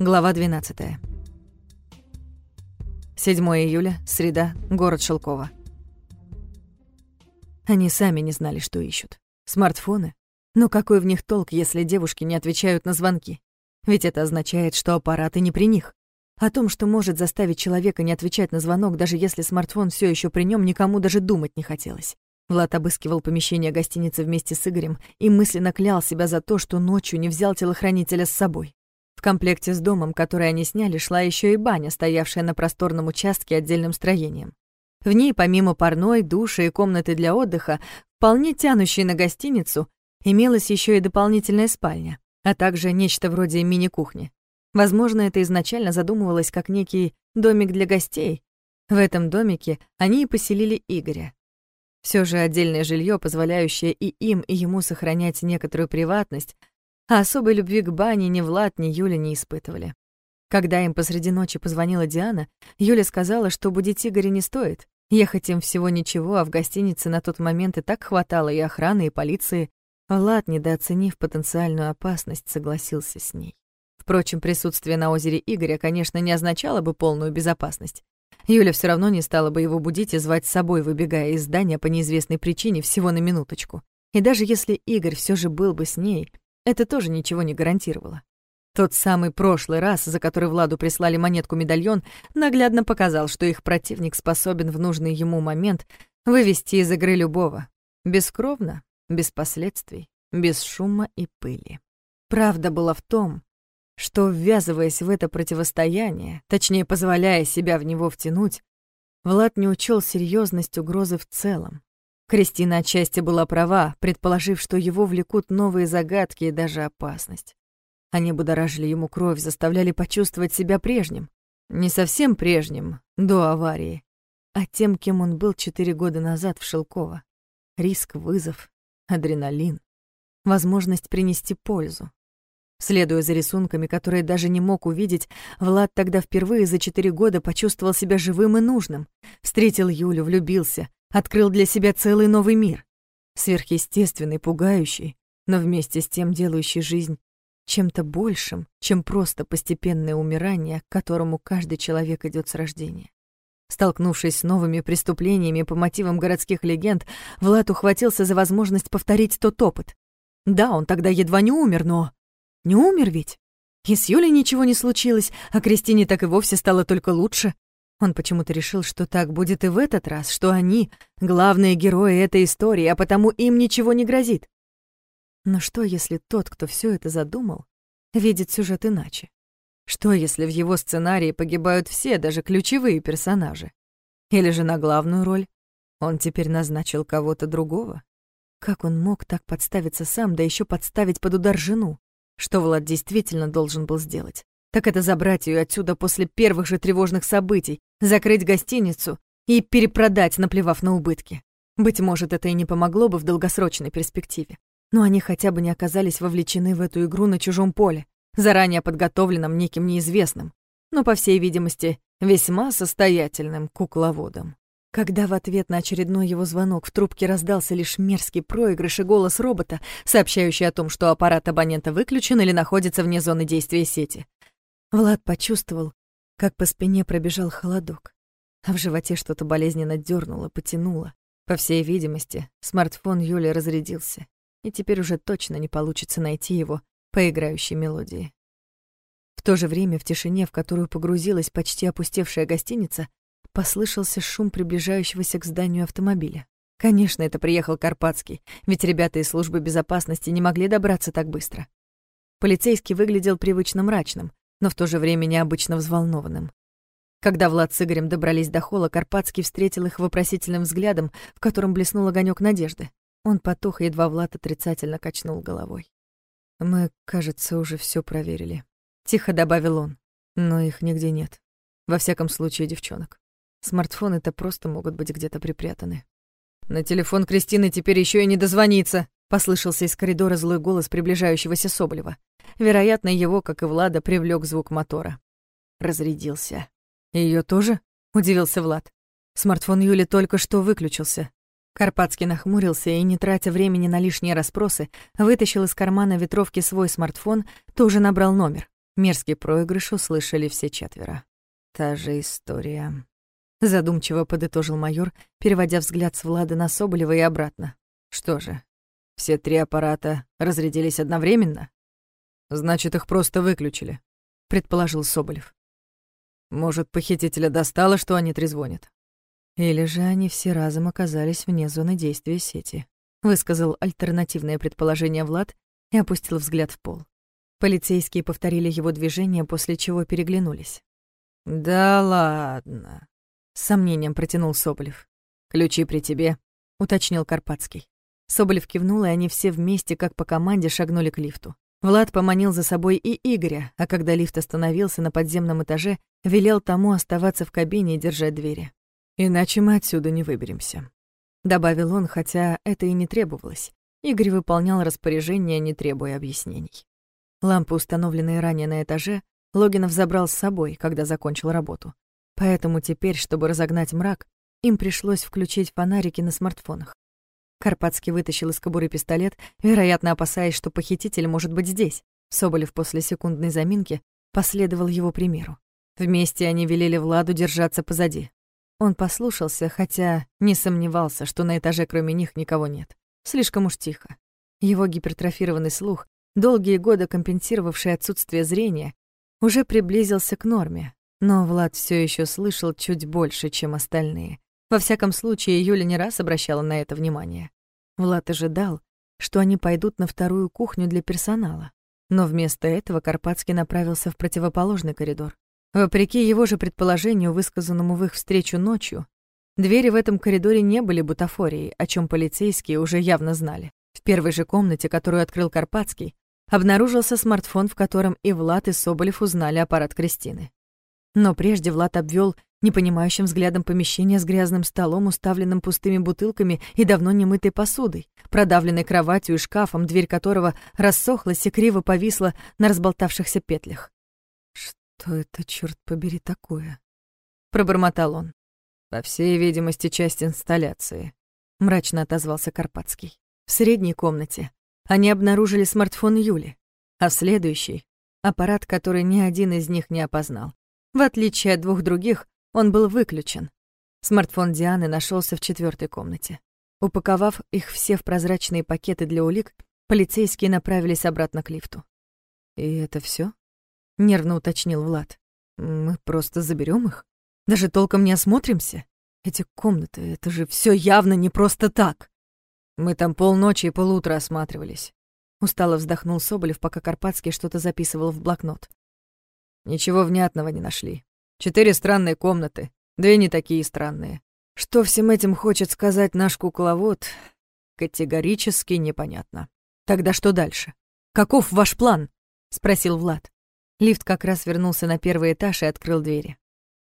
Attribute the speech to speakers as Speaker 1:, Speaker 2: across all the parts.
Speaker 1: Глава 12. 7 июля, среда, город Шелково. Они сами не знали, что ищут. Смартфоны? Но какой в них толк, если девушки не отвечают на звонки? Ведь это означает, что аппараты не при них. О том, что может заставить человека не отвечать на звонок, даже если смартфон все еще при нем, никому даже думать не хотелось. Влад обыскивал помещение гостиницы вместе с Игорем и мысленно клял себя за то, что ночью не взял телохранителя с собой. В комплекте с домом, который они сняли, шла еще и баня, стоявшая на просторном участке отдельным строением. В ней, помимо парной, душа и комнаты для отдыха, вполне тянущей на гостиницу, имелась еще и дополнительная спальня, а также нечто вроде мини-кухни. Возможно, это изначально задумывалось как некий домик для гостей. В этом домике они и поселили Игоря. Все же отдельное жилье, позволяющее и им, и ему сохранять некоторую приватность, а особой любви к бане ни Влад, ни Юля не испытывали. Когда им посреди ночи позвонила Диана, Юля сказала, что будить Игоря не стоит. Ехать им всего ничего, а в гостинице на тот момент и так хватало и охраны, и полиции. Влад, недооценив потенциальную опасность, согласился с ней. Впрочем, присутствие на озере Игоря, конечно, не означало бы полную безопасность. Юля все равно не стала бы его будить и звать с собой, выбегая из здания по неизвестной причине всего на минуточку. И даже если Игорь все же был бы с ней, это тоже ничего не гарантировало. Тот самый прошлый раз, за который Владу прислали монетку-медальон, наглядно показал, что их противник способен в нужный ему момент вывести из игры любого. Бескровно, без последствий, без шума и пыли. Правда была в том, что, ввязываясь в это противостояние, точнее, позволяя себя в него втянуть, Влад не учел серьезность угрозы в целом. Кристина отчасти была права, предположив, что его влекут новые загадки и даже опасность. Они будоражили ему кровь, заставляли почувствовать себя прежним. Не совсем прежним, до аварии, а тем, кем он был четыре года назад в Шелково. Риск, вызов, адреналин, возможность принести пользу. Следуя за рисунками, которые даже не мог увидеть, Влад тогда впервые за четыре года почувствовал себя живым и нужным. Встретил Юлю, влюбился, открыл для себя целый новый мир. Сверхъестественный, пугающий, но вместе с тем делающий жизнь чем-то большим, чем просто постепенное умирание, к которому каждый человек идет с рождения. Столкнувшись с новыми преступлениями по мотивам городских легенд, Влад ухватился за возможность повторить тот опыт. Да, он тогда едва не умер, но... Не умер ведь? И с Юлей ничего не случилось, а Кристине так и вовсе стало только лучше. Он почему-то решил, что так будет и в этот раз, что они — главные герои этой истории, а потому им ничего не грозит. Но что, если тот, кто все это задумал, видит сюжет иначе? Что, если в его сценарии погибают все, даже ключевые персонажи? Или же на главную роль он теперь назначил кого-то другого? Как он мог так подставиться сам, да еще подставить под удар жену? Что Влад действительно должен был сделать? так это забрать ее отсюда после первых же тревожных событий, закрыть гостиницу и перепродать, наплевав на убытки. Быть может, это и не помогло бы в долгосрочной перспективе. Но они хотя бы не оказались вовлечены в эту игру на чужом поле, заранее подготовленном неким неизвестным, но, по всей видимости, весьма состоятельным кукловодом. Когда в ответ на очередной его звонок в трубке раздался лишь мерзкий проигрыш и голос робота, сообщающий о том, что аппарат абонента выключен или находится вне зоны действия сети, Влад почувствовал, как по спине пробежал холодок, а в животе что-то болезненно дернуло, потянуло. По всей видимости, смартфон Юли разрядился, и теперь уже точно не получится найти его по играющей мелодии. В то же время в тишине, в которую погрузилась почти опустевшая гостиница, послышался шум приближающегося к зданию автомобиля. Конечно, это приехал Карпатский, ведь ребята из службы безопасности не могли добраться так быстро. Полицейский выглядел привычно мрачным, но в то же время необычно взволнованным. Когда Влад с Игорем добрались до холла, Карпатский встретил их вопросительным взглядом, в котором блеснул огонек надежды. Он потух, едва Влад отрицательно качнул головой. «Мы, кажется, уже все проверили», — тихо добавил он. «Но их нигде нет. Во всяком случае, девчонок. Смартфоны-то просто могут быть где-то припрятаны». «На телефон Кристины теперь еще и не дозвониться», — послышался из коридора злой голос приближающегося Соболева. Вероятно, его, как и Влада, привлек звук мотора. Разрядился. Ее тоже? Удивился Влад. Смартфон Юли только что выключился. Карпатский нахмурился и, не тратя времени на лишние расспросы, вытащил из кармана ветровки свой смартфон, тоже набрал номер. Мерзкий проигрыш услышали все четверо. Та же история. Задумчиво подытожил майор, переводя взгляд с Влада на Соболева и обратно. Что же, все три аппарата разрядились одновременно? Значит, их просто выключили, предположил Соболев. Может, похитителя достало, что они трезвонят? Или же они все разом оказались вне зоны действия сети, высказал альтернативное предположение Влад и опустил взгляд в пол. Полицейские повторили его движение, после чего переглянулись. «Да ладно», — с сомнением протянул Соболев. «Ключи при тебе», — уточнил Карпатский. Соболев кивнул, и они все вместе, как по команде, шагнули к лифту. Влад поманил за собой и Игоря, а когда лифт остановился на подземном этаже, велел тому оставаться в кабине и держать двери. «Иначе мы отсюда не выберемся», — добавил он, хотя это и не требовалось. Игорь выполнял распоряжение, не требуя объяснений. Лампы, установленные ранее на этаже, Логинов забрал с собой, когда закончил работу. Поэтому теперь, чтобы разогнать мрак, им пришлось включить фонарики на смартфонах. Карпатский вытащил из кобуры пистолет, вероятно, опасаясь, что похититель может быть здесь. Соболев после секундной заминки последовал его примеру. Вместе они велели Владу держаться позади. Он послушался, хотя не сомневался, что на этаже кроме них никого нет. Слишком уж тихо. Его гипертрофированный слух долгие годы компенсировавший отсутствие зрения, уже приблизился к норме, но Влад все еще слышал чуть больше, чем остальные. Во всяком случае, Юля не раз обращала на это внимание. Влад ожидал, что они пойдут на вторую кухню для персонала, но вместо этого Карпатский направился в противоположный коридор. Вопреки его же предположению, высказанному в их встречу ночью, двери в этом коридоре не были бутафорией, о чем полицейские уже явно знали. В первой же комнате, которую открыл Карпатский, обнаружился смартфон, в котором и Влад, и Соболев узнали аппарат Кристины. Но прежде Влад обвел непонимающим взглядом помещение с грязным столом, уставленным пустыми бутылками и давно немытой посудой, продавленной кроватью и шкафом, дверь которого рассохлась и криво повисла на разболтавшихся петлях. «Что это, черт побери, такое?» — пробормотал он. «По всей видимости, часть инсталляции», — мрачно отозвался Карпатский. В средней комнате они обнаружили смартфон Юли, а в следующий — аппарат, который ни один из них не опознал. В отличие от двух других, он был выключен. Смартфон Дианы нашелся в четвертой комнате. Упаковав их все в прозрачные пакеты для улик, полицейские направились обратно к лифту. «И это все? нервно уточнил Влад. «Мы просто заберем их? Даже толком не осмотримся? Эти комнаты, это же все явно не просто так!» Мы там полночи и полутра осматривались. Устало вздохнул Соболев, пока Карпатский что-то записывал в блокнот. Ничего внятного не нашли. Четыре странные комнаты, две не такие странные. Что всем этим хочет сказать наш кукловод, категорически непонятно. Тогда что дальше? Каков ваш план? Спросил Влад. Лифт как раз вернулся на первый этаж и открыл двери.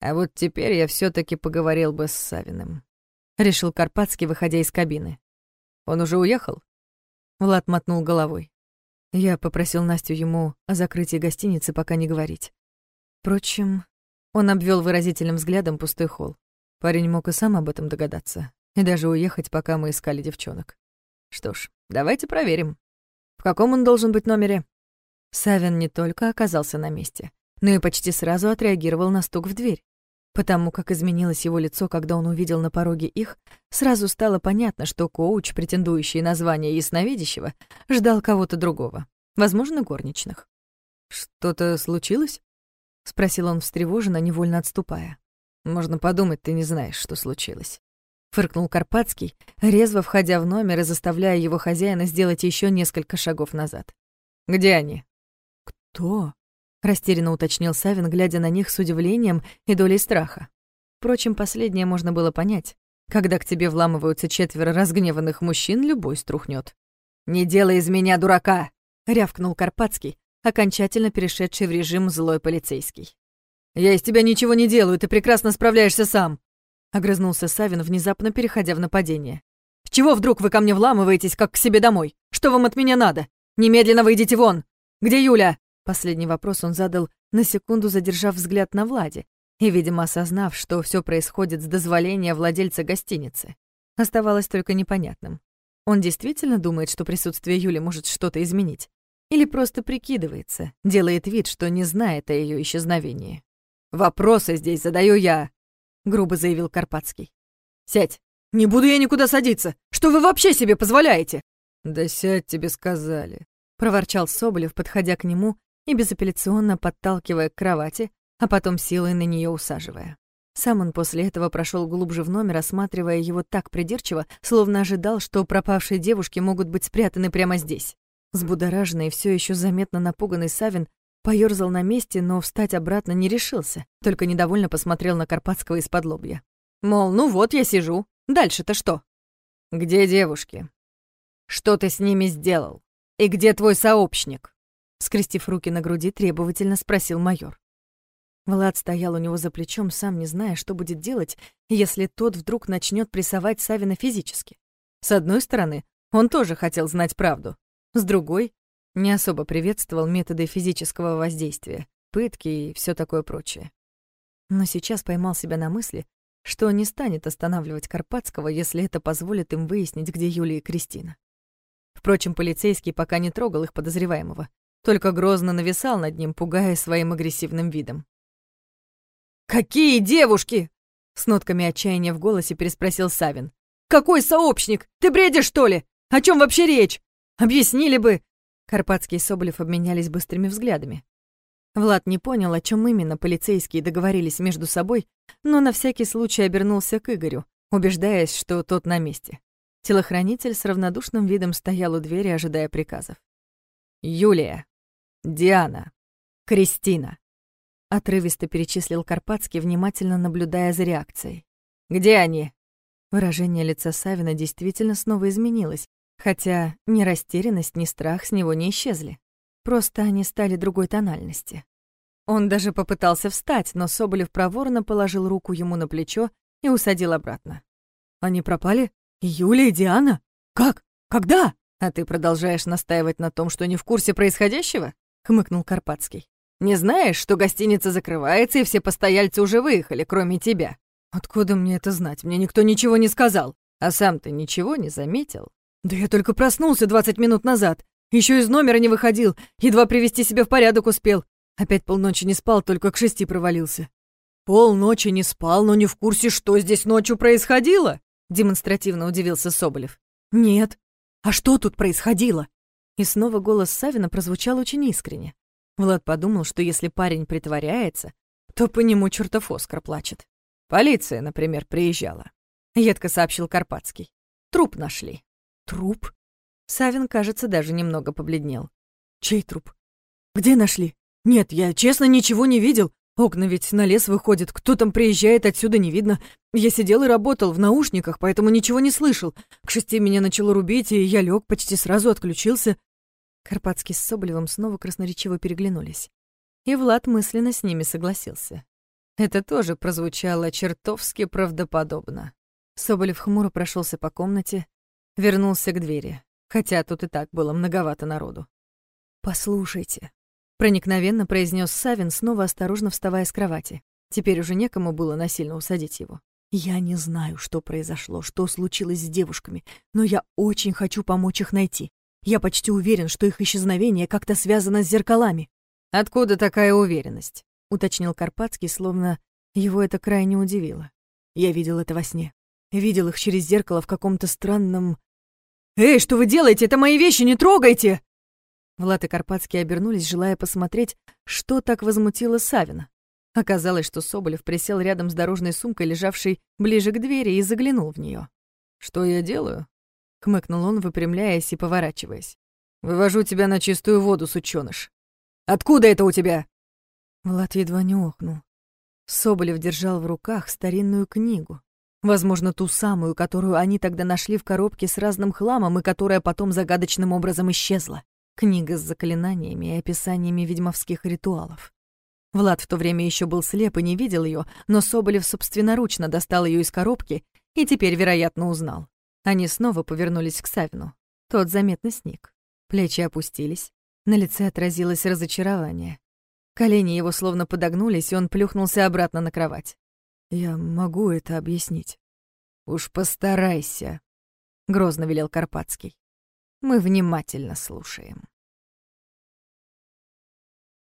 Speaker 1: А вот теперь я все таки поговорил бы с Савиным. Решил Карпатский, выходя из кабины. Он уже уехал?» Влад мотнул головой. Я попросил Настю ему о закрытии гостиницы пока не говорить. Впрочем, он обвел выразительным взглядом пустой холл. Парень мог и сам об этом догадаться, и даже уехать, пока мы искали девчонок. Что ж, давайте проверим. В каком он должен быть номере? Савин не только оказался на месте, но и почти сразу отреагировал на стук в дверь. Потому как изменилось его лицо, когда он увидел на пороге их, сразу стало понятно, что коуч, претендующий на звание ясновидящего, ждал кого-то другого, возможно, горничных. «Что-то случилось?» — спросил он встревоженно, невольно отступая. «Можно подумать, ты не знаешь, что случилось». Фыркнул Карпатский, резво входя в номер и заставляя его хозяина сделать еще несколько шагов назад. «Где они?» «Кто?» Растерянно уточнил Савин, глядя на них с удивлением и долей страха. Впрочем, последнее можно было понять. Когда к тебе вламываются четверо разгневанных мужчин, любой струхнет. «Не делай из меня дурака!» — рявкнул Карпатский, окончательно перешедший в режим злой полицейский. «Я из тебя ничего не делаю, ты прекрасно справляешься сам!» — огрызнулся Савин, внезапно переходя в нападение. «С чего вдруг вы ко мне вламываетесь, как к себе домой? Что вам от меня надо? Немедленно выйдите вон! Где Юля?» Последний вопрос он задал, на секунду задержав взгляд на Владе и, видимо, осознав, что все происходит с дозволения владельца гостиницы. Оставалось только непонятным. Он действительно думает, что присутствие Юли может что-то изменить? Или просто прикидывается, делает вид, что не знает о ее исчезновении.
Speaker 2: «Вопросы здесь задаю я», — грубо заявил Карпатский. «Сядь! Не буду я никуда садиться! Что вы вообще себе позволяете?»
Speaker 3: «Да сядь, тебе сказали», —
Speaker 1: проворчал Соболев, подходя к нему и безапелляционно подталкивая к кровати, а потом силой на нее усаживая. Сам он после этого прошел глубже в номер, осматривая его так придирчиво, словно ожидал, что пропавшие девушки могут быть спрятаны прямо здесь. Взбудораженный и все еще заметно напуганный Савин поёрзал на месте, но встать обратно не решился, только недовольно посмотрел на Карпатского из-под лобья.
Speaker 2: Мол, ну вот я сижу, дальше-то что?
Speaker 3: «Где девушки? Что ты с ними сделал? И где твой сообщник?»
Speaker 1: Скрестив руки на груди, требовательно спросил майор. Влад стоял у него за плечом, сам не зная, что будет делать, если тот вдруг начнет прессовать Савина физически. С одной стороны, он тоже хотел знать правду. С другой, не особо приветствовал методы физического воздействия, пытки и все такое прочее. Но сейчас поймал себя на мысли, что не станет останавливать Карпатского, если это позволит им выяснить, где Юлия и Кристина. Впрочем, полицейский пока не трогал их подозреваемого, только грозно нависал над ним, пугая своим агрессивным видом.
Speaker 2: «Какие девушки?» — с нотками отчаяния в голосе переспросил Савин. «Какой сообщник? Ты бредишь, что ли? О чем вообще речь? Объяснили бы!»
Speaker 1: Карпатский и Соболев обменялись быстрыми взглядами. Влад не понял, о чем именно полицейские договорились между собой, но на всякий случай обернулся к Игорю, убеждаясь, что тот на месте. Телохранитель с равнодушным видом стоял у двери, ожидая приказов.
Speaker 3: «Юлия, Диана, Кристина»,
Speaker 1: Отрывисто перечислил Карпатский, внимательно наблюдая за реакцией.
Speaker 3: «Где они?»
Speaker 1: Выражение лица Савина действительно снова изменилось, хотя ни растерянность, ни страх с него не исчезли. Просто они стали другой тональности. Он даже попытался встать, но Соболев проворно положил руку ему на плечо и усадил обратно.
Speaker 2: «Они пропали? Юлия и Диана? Как? Когда?»
Speaker 3: «А ты продолжаешь настаивать на том, что не в курсе происходящего?»
Speaker 1: — хмыкнул Карпатский.
Speaker 3: Не знаешь, что гостиница закрывается, и все постояльцы уже выехали, кроме тебя?
Speaker 2: Откуда мне это знать? Мне никто ничего не сказал.
Speaker 3: А сам ты ничего не заметил?
Speaker 2: Да я только проснулся 20 минут назад. Еще из номера не выходил, едва привести себя в порядок успел. Опять полночи не спал, только к шести провалился. Полночи не спал, но не в курсе, что здесь ночью происходило? Демонстративно удивился Соболев. Нет. А что тут происходило?
Speaker 1: И снова голос Савина прозвучал очень искренне. Влад подумал, что если парень притворяется, то по нему чертов Оскар плачет.
Speaker 3: «Полиция, например, приезжала», — едко сообщил Карпатский. «Труп нашли».
Speaker 2: «Труп?»
Speaker 1: Савин, кажется, даже немного побледнел.
Speaker 2: «Чей труп? Где нашли? Нет, я честно ничего не видел. Окна ведь на лес выходят, кто там приезжает, отсюда не видно. Я сидел и работал в наушниках, поэтому ничего не слышал. К шести меня начало рубить, и я лег, почти сразу отключился.
Speaker 1: Карпатский с Соболевым снова красноречиво переглянулись. И Влад мысленно с ними согласился. Это тоже прозвучало чертовски правдоподобно. Соболев хмуро прошелся по комнате, вернулся к двери, хотя тут и так было многовато народу. «Послушайте», — проникновенно произнес Савин, снова осторожно вставая с кровати. Теперь уже некому было насильно усадить его. «Я не знаю, что произошло, что случилось с девушками, но я очень хочу помочь их найти. Я почти уверен, что их исчезновение как-то связано с зеркалами.
Speaker 3: Откуда такая уверенность?
Speaker 1: уточнил Карпатский, словно его это крайне удивило.
Speaker 2: Я видел это во сне. Видел их через зеркало в каком-то странном... «Эй, что вы делаете? Это мои вещи, не трогайте!»
Speaker 1: Влад и Карпатский обернулись, желая посмотреть, что так возмутило Савина. Оказалось, что Соболев присел рядом с дорожной сумкой, лежавшей ближе к двери, и заглянул в нее.
Speaker 3: «Что я делаю?»
Speaker 1: — хмыкнул он, выпрямляясь и поворачиваясь.
Speaker 3: «Вывожу тебя на чистую воду, сучёныш. Откуда это у тебя?»
Speaker 1: Влад едва не охнул. Соболев держал в руках старинную книгу. Возможно, ту самую, которую они тогда нашли в коробке с разным хламом и которая потом загадочным образом исчезла. Книга с заклинаниями и описаниями ведьмовских ритуалов. Влад в то время еще был слеп и не видел ее, но Соболев собственноручно достал ее из коробки и теперь, вероятно, узнал. Они снова повернулись к Савину. Тот заметно сник. Плечи опустились. На лице отразилось разочарование. Колени его словно подогнулись, и он плюхнулся обратно на кровать.
Speaker 2: «Я могу это объяснить».
Speaker 3: «Уж постарайся», — грозно велел Карпатский. «Мы внимательно слушаем».